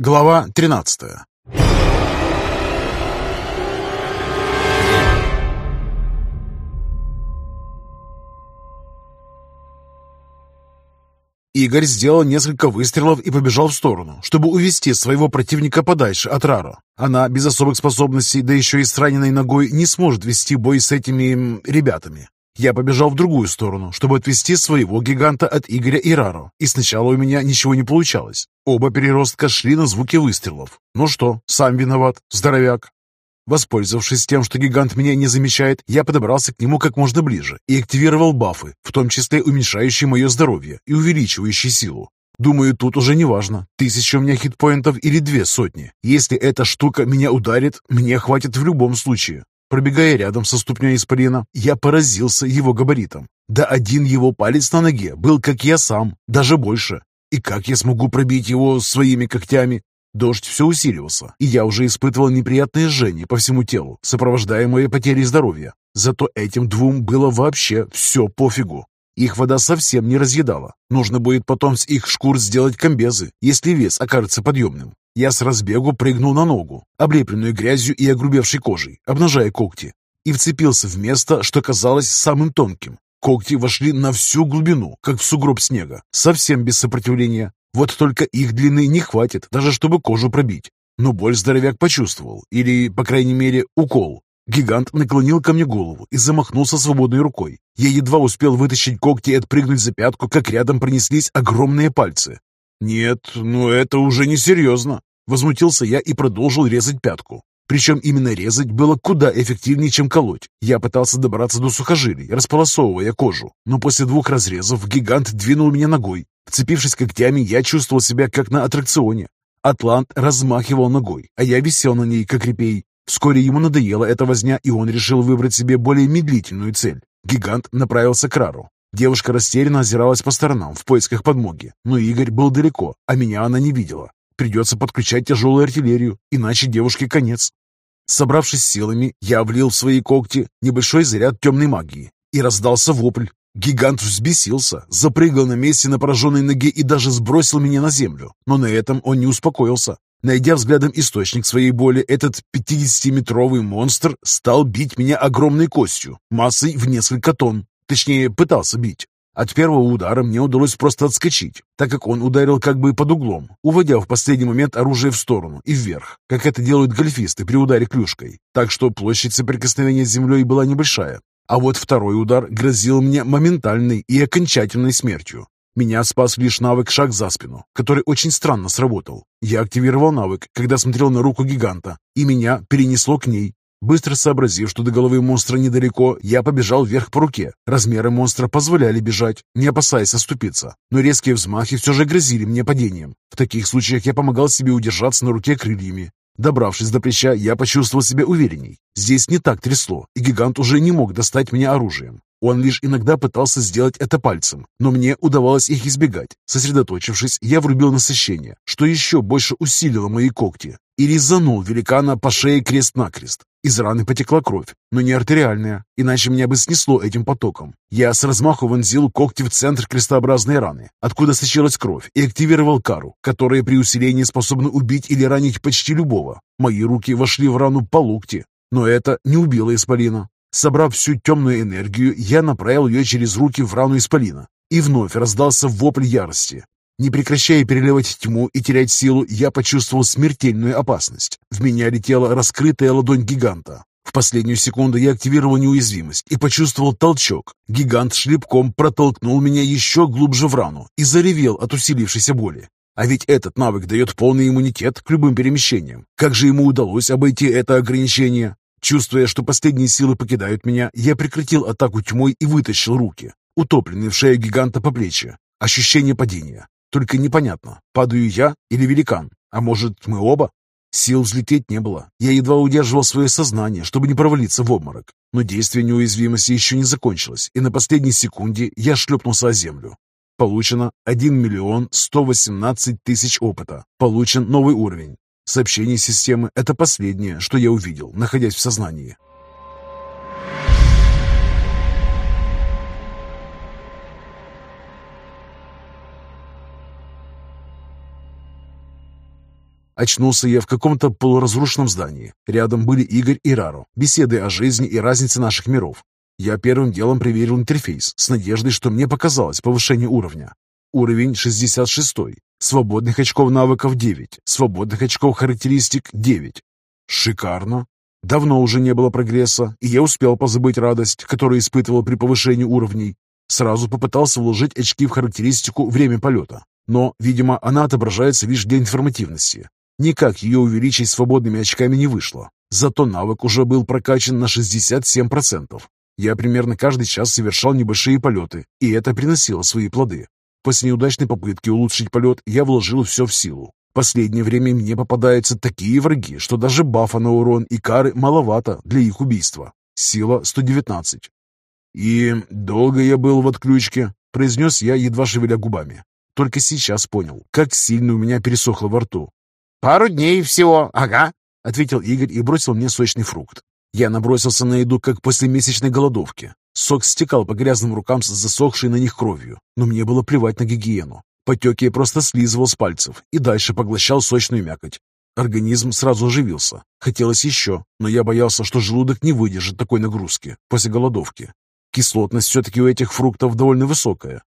Глава 13 Игорь сделал несколько выстрелов и побежал в сторону, чтобы увести своего противника подальше от Раро. Она без особых способностей, да еще и с раненой ногой, не сможет вести бой с этими ребятами. Я побежал в другую сторону, чтобы отвести своего гиганта от Игоря и и сначала у меня ничего не получалось. Оба переростка шли на звуки выстрелов. Ну что, сам виноват, здоровяк. Воспользовавшись тем, что гигант меня не замечает, я подобрался к нему как можно ближе и активировал бафы, в том числе уменьшающие мое здоровье и увеличивающие силу. Думаю, тут уже не важно, тысяча у меня хитпоинтов или две сотни. Если эта штука меня ударит, мне хватит в любом случае. Пробегая рядом со ступней испарина, я поразился его габаритом. Да один его палец на ноге был, как я сам, даже больше. И как я смогу пробить его своими когтями? Дождь все усиливался, и я уже испытывал неприятное жжение по всему телу, сопровождаемое потерей здоровья. Зато этим двум было вообще все пофигу. Их вода совсем не разъедала. Нужно будет потом с их шкур сделать комбезы, если вес окажется подъемным. Я с разбегу прыгнул на ногу, облепленную грязью и огрубевшей кожей, обнажая когти, и вцепился в место, что казалось самым тонким. Когти вошли на всю глубину, как в сугроб снега, совсем без сопротивления. Вот только их длины не хватит, даже чтобы кожу пробить. Но боль здоровяк почувствовал, или, по крайней мере, укол. Гигант наклонил ко мне голову и замахнулся свободной рукой. Я едва успел вытащить когти и отпрыгнуть за пятку, как рядом пронеслись огромные пальцы. «Нет, ну это уже несерьезно!» Возмутился я и продолжил резать пятку. Причем именно резать было куда эффективнее, чем колоть. Я пытался добраться до сухожилий, располосовывая кожу, но после двух разрезов гигант двинул меня ногой. Вцепившись когтями, я чувствовал себя как на аттракционе. Атлант размахивал ногой, а я висел на ней, как репей. Вскоре ему надоела эта возня, и он решил выбрать себе более медлительную цель. Гигант направился к Рару. Девушка растерянно озиралась по сторонам в поисках подмоги, но Игорь был далеко, а меня она не видела. Придется подключать тяжелую артиллерию, иначе девушке конец. Собравшись силами, я влил в свои когти небольшой заряд темной магии, и раздался вопль. Гигант взбесился, запрыгал на месте на пораженной ноге и даже сбросил меня на землю. Но на этом он не успокоился. Найдя взглядом источник своей боли, этот 50-метровый монстр стал бить меня огромной костью, массой в несколько тонн. Точнее, пытался бить. От первого удара мне удалось просто отскочить, так как он ударил как бы под углом, уводя в последний момент оружие в сторону и вверх, как это делают гольфисты при ударе клюшкой. Так что площадь соприкосновения с землей была небольшая. А вот второй удар грозил мне моментальной и окончательной смертью. Меня спас лишь навык «Шаг за спину», который очень странно сработал. Я активировал навык, когда смотрел на руку гиганта, и меня перенесло к ней. Быстро сообразив, что до головы монстра недалеко, я побежал вверх по руке. Размеры монстра позволяли бежать, не опасаясь оступиться. Но резкие взмахи все же грозили мне падением. В таких случаях я помогал себе удержаться на руке крыльями. Добравшись до плеча, я почувствовал себя уверенней. Здесь не так трясло, и гигант уже не мог достать меня оружием. Он лишь иногда пытался сделать это пальцем, но мне удавалось их избегать. Сосредоточившись, я врубил насыщение, что еще больше усилило мои когти, и резанул великана по шее крест-накрест. Из раны потекла кровь, но не артериальная, иначе меня бы снесло этим потоком. Я с размаху вонзил когти в центр крестообразной раны, откуда сочилась кровь, и активировал кару, которая при усилении способна убить или ранить почти любого. Мои руки вошли в рану по локти, но это не убило Исполина. Собрав всю темную энергию, я направил ее через руки в рану Исполина. И вновь раздался вопль ярости. Не прекращая переливать тьму и терять силу, я почувствовал смертельную опасность. В меня летела раскрытая ладонь гиганта. В последнюю секунду я активировал неуязвимость и почувствовал толчок. Гигант шлепком протолкнул меня еще глубже в рану и заревел от усилившейся боли. А ведь этот навык дает полный иммунитет к любым перемещениям. Как же ему удалось обойти это ограничение? Чувствуя, что последние силы покидают меня, я прекратил атаку тьмой и вытащил руки, утопленные в шею гиганта по плечи. Ощущение падения. Только непонятно, падаю я или великан, а может, мы оба? Сил взлететь не было. Я едва удерживал свое сознание, чтобы не провалиться в обморок. Но действие неуязвимости еще не закончилось, и на последней секунде я шлепнулся о землю. Получено 1 миллион 118 тысяч опыта. Получен новый уровень. Сообщение системы – это последнее, что я увидел, находясь в сознании. Очнулся я в каком-то полуразрушенном здании. Рядом были Игорь и Раро, беседы о жизни и разнице наших миров. Я первым делом проверил интерфейс с надеждой, что мне показалось повышение уровня. Уровень 66. Свободных очков навыков 9. Свободных очков характеристик 9. Шикарно. Давно уже не было прогресса, и я успел позабыть радость, которую испытывал при повышении уровней. Сразу попытался вложить очки в характеристику «Время полета». Но, видимо, она отображается лишь для информативности. Никак ее увеличить свободными очками не вышло. Зато навык уже был прокачан на 67%. Я примерно каждый час совершал небольшие полеты, и это приносило свои плоды. После неудачной попытки улучшить полет я вложил все в силу. Последнее время мне попадаются такие враги, что даже бафа на урон и кары маловато для их убийства. Сила 119. «И долго я был в отключке?» – произнес я, едва шевеля губами. Только сейчас понял, как сильно у меня пересохло во рту. «Пару дней всего, ага», — ответил Игорь и бросил мне сочный фрукт. Я набросился на еду, как после месячной голодовки. Сок стекал по грязным рукам с засохшей на них кровью, но мне было плевать на гигиену. Потеки я просто слизывал с пальцев и дальше поглощал сочную мякоть. Организм сразу оживился. Хотелось еще, но я боялся, что желудок не выдержит такой нагрузки после голодовки. Кислотность все-таки у этих фруктов довольно высокая.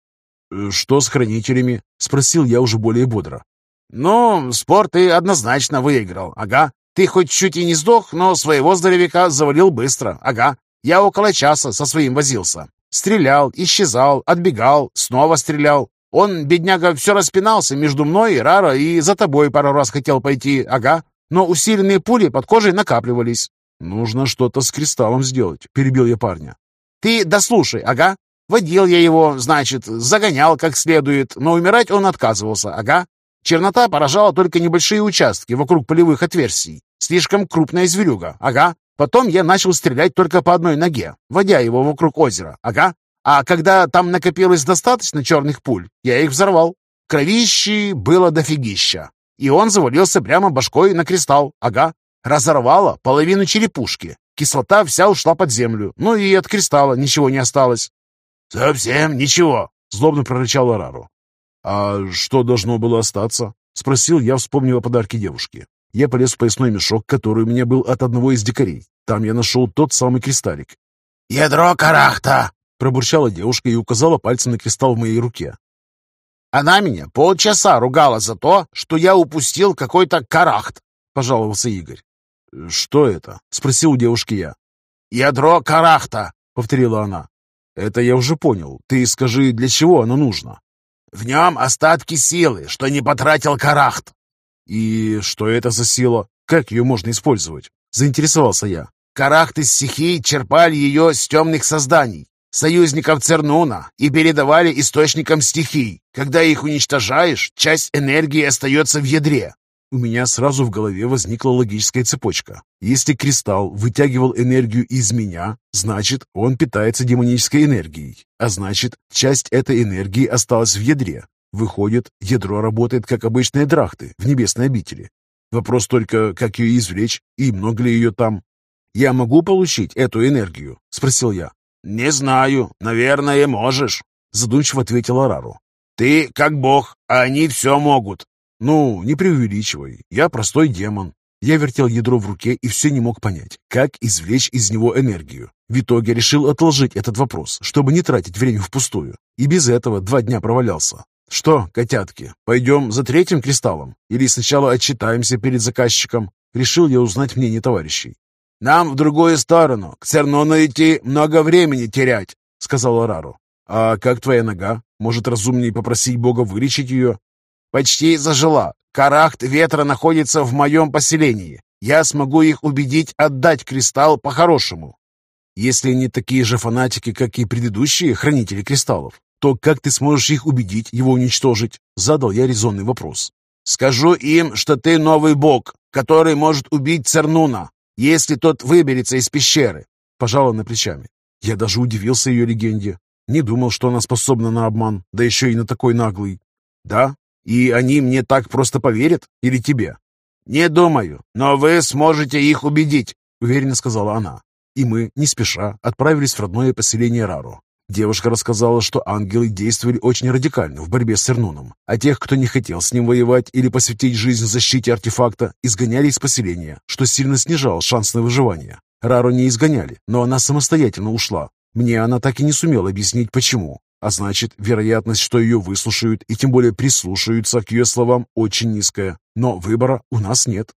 «Э, «Что с хранителями?» — спросил я уже более бодро. «Ну, спор ты однозначно выиграл, ага. Ты хоть чуть и не сдох, но своего здоровяка завалил быстро, ага. Я около часа со своим возился. Стрелял, исчезал, отбегал, снова стрелял. Он, бедняга, все распинался между мной и Раро, и за тобой пару раз хотел пойти, ага. Но усиленные пули под кожей накапливались. «Нужно что-то с кристаллом сделать», — перебил я парня. «Ты дослушай, ага. Водил я его, значит, загонял как следует, но умирать он отказывался, ага. Чернота поражала только небольшие участки вокруг полевых отверстий. Слишком крупная зверюга, ага. Потом я начал стрелять только по одной ноге, водя его вокруг озера, ага. А когда там накопилось достаточно черных пуль, я их взорвал. Кровищи было дофигища. И он завалился прямо башкой на кристалл, ага. Разорвало половину черепушки. Кислота вся ушла под землю, ну и от кристалла ничего не осталось. «Совсем ничего», — злобно прорычал Арару. «А что должно было остаться?» — спросил я, вспомнив о подарке девушки. Я полез в поясной мешок, который у меня был от одного из дикарей. Там я нашел тот самый кристаллик. «Ядро карахта!» Пробурчала девушка и указала пальцем на кристалл в моей руке. «Она меня полчаса ругала за то, что я упустил какой-то карахт», — пожаловался Игорь. «Что это?» — спросил у девушки я. «Ядро карахта», — повторила она. «Это я уже понял. Ты скажи, для чего оно нужно?» «В нем остатки силы, что не потратил карахт». «И что это за сила? Как ее можно использовать?» — заинтересовался я. «Карахты стихий черпали ее с темных созданий союзников Цернуна и передавали источникам стихий. Когда их уничтожаешь, часть энергии остается в ядре. У меня сразу в голове возникла логическая цепочка. Если кристалл вытягивал энергию из меня, значит, он питается демонической энергией. А значит, часть этой энергии осталась в ядре. Выходит, ядро работает как обычные драхты в небесной обители. Вопрос только, как ее извлечь и много ли ее там. «Я могу получить эту энергию?» – спросил я. «Не знаю. Наверное, можешь», — задумчиво ответил Арару. «Ты как бог, а они все могут». «Ну, не преувеличивай. Я простой демон». Я вертел ядро в руке и все не мог понять, как извлечь из него энергию. В итоге решил отложить этот вопрос, чтобы не тратить время впустую. И без этого два дня провалялся. «Что, котятки, пойдем за третьим кристаллом? Или сначала отчитаемся перед заказчиком?» Решил я узнать мнение товарищей. «Нам в другую сторону. К Цернону идти много времени терять», — сказал Арару. «А как твоя нога? Может, разумнее попросить Бога вылечить ее?» «Почти зажила. Карахт ветра находится в моем поселении. Я смогу их убедить отдать кристалл по-хорошему». «Если они такие же фанатики, как и предыдущие хранители кристаллов, то как ты сможешь их убедить его уничтожить?» Задал я резонный вопрос. «Скажу им, что ты новый бог, который может убить Цернуна если тот выберется из пещеры», — пожала на плечами. Я даже удивился ее легенде. Не думал, что она способна на обман, да еще и на такой наглый. «Да? И они мне так просто поверят? Или тебе?» «Не думаю, но вы сможете их убедить», — уверенно сказала она. И мы, не спеша, отправились в родное поселение Рару. Девушка рассказала, что ангелы действовали очень радикально в борьбе с Эрнуном, а тех, кто не хотел с ним воевать или посвятить жизнь защите артефакта, изгоняли из поселения, что сильно снижало шанс на выживание. Рару не изгоняли, но она самостоятельно ушла. Мне она так и не сумела объяснить, почему. А значит, вероятность, что ее выслушают и тем более прислушаются к ее словам, очень низкая. Но выбора у нас нет.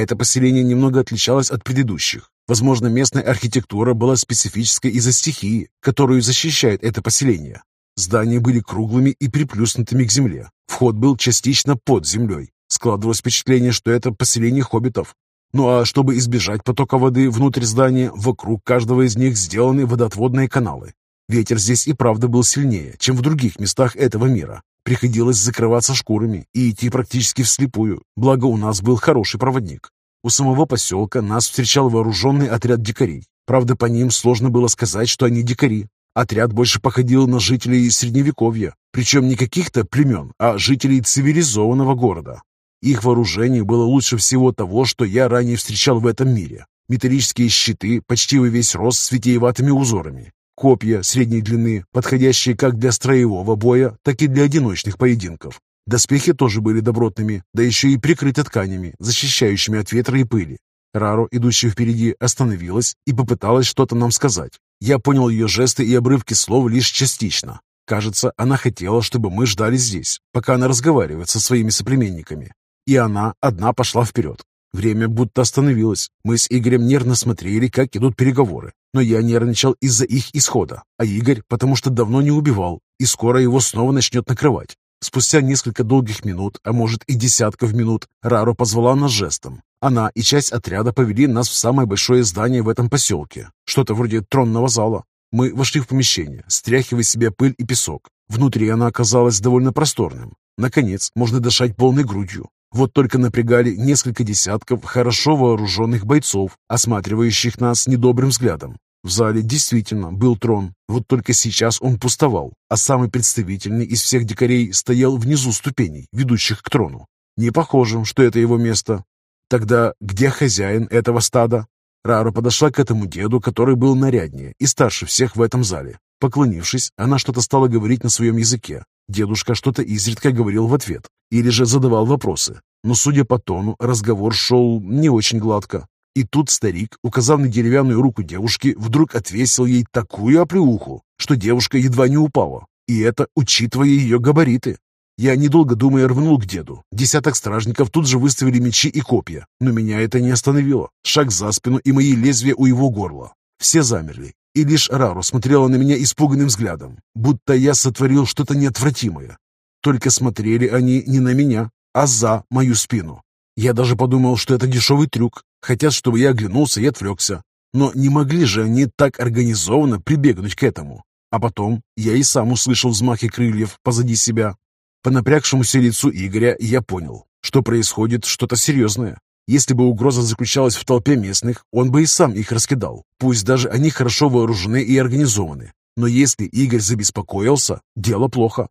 Это поселение немного отличалось от предыдущих. Возможно, местная архитектура была специфической из-за стихии, которую защищает это поселение. Здания были круглыми и приплюснутыми к земле. Вход был частично под землей. Складывалось впечатление, что это поселение хоббитов. Ну а чтобы избежать потока воды внутрь здания, вокруг каждого из них сделаны водоотводные каналы. Ветер здесь и правда был сильнее, чем в других местах этого мира. Приходилось закрываться шкурами и идти практически вслепую, благо у нас был хороший проводник. У самого поселка нас встречал вооруженный отряд дикарей. Правда, по ним сложно было сказать, что они дикари. Отряд больше походил на жителей Средневековья, причем не каких-то племен, а жителей цивилизованного города. Их вооружение было лучше всего того, что я ранее встречал в этом мире. Металлические щиты почти во весь рост с витиеватыми узорами, Копья средней длины, подходящие как для строевого боя, так и для одиночных поединков. Доспехи тоже были добротными, да еще и прикрыты тканями, защищающими от ветра и пыли. Раро, идущая впереди, остановилась и попыталась что-то нам сказать. Я понял ее жесты и обрывки слов лишь частично. Кажется, она хотела, чтобы мы ждали здесь, пока она разговаривает со своими соплеменниками. И она одна пошла вперед. Время будто остановилось. Мы с Игорем нервно смотрели, как идут переговоры. Но я нервничал из-за их исхода, а Игорь потому что давно не убивал, и скоро его снова начнет накрывать. Спустя несколько долгих минут, а может и десятков минут, Раро позвала нас жестом. Она и часть отряда повели нас в самое большое здание в этом поселке, что-то вроде тронного зала. Мы вошли в помещение, стряхивая себе пыль и песок. Внутри она оказалась довольно просторным. Наконец, можно дышать полной грудью. Вот только напрягали несколько десятков хорошо вооруженных бойцов, осматривающих нас недобрым взглядом. В зале действительно был трон, вот только сейчас он пустовал, а самый представительный из всех дикарей стоял внизу ступеней, ведущих к трону. Не похоже, что это его место. Тогда где хозяин этого стада? Рара подошла к этому деду, который был наряднее и старше всех в этом зале. Поклонившись, она что-то стала говорить на своем языке. Дедушка что-то изредка говорил в ответ или же задавал вопросы. Но, судя по тону, разговор шел не очень гладко. И тут старик, указав на деревянную руку девушки, вдруг отвесил ей такую оплеуху, что девушка едва не упала. И это учитывая ее габариты. Я, недолго думая, рванул к деду. Десяток стражников тут же выставили мечи и копья, но меня это не остановило. Шаг за спину и мои лезвия у его горла. Все замерли, и лишь Рару смотрела на меня испуганным взглядом, будто я сотворил что-то неотвратимое. Только смотрели они не на меня, а за мою спину. Я даже подумал, что это дешевый трюк, хотят, чтобы я оглянулся и отвлекся. Но не могли же они так организованно прибегнуть к этому. А потом я и сам услышал взмахи крыльев позади себя. По напрягшемуся лицу Игоря я понял, что происходит что-то серьезное. Если бы угроза заключалась в толпе местных, он бы и сам их раскидал. Пусть даже они хорошо вооружены и организованы. Но если Игорь забеспокоился, дело плохо.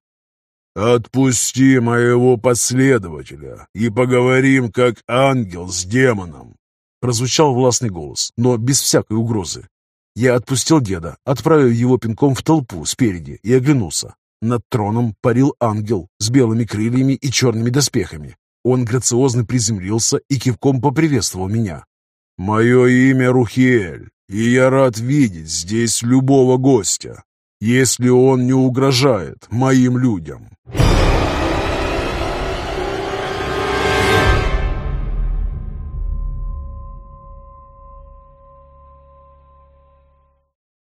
«Отпусти моего последователя и поговорим, как ангел с демоном!» Прозвучал властный голос, но без всякой угрозы. Я отпустил деда, отправив его пинком в толпу спереди и оглянулся. Над троном парил ангел с белыми крыльями и черными доспехами. Он грациозно приземлился и кивком поприветствовал меня. «Мое имя Рухиэль, и я рад видеть здесь любого гостя, если он не угрожает моим людям».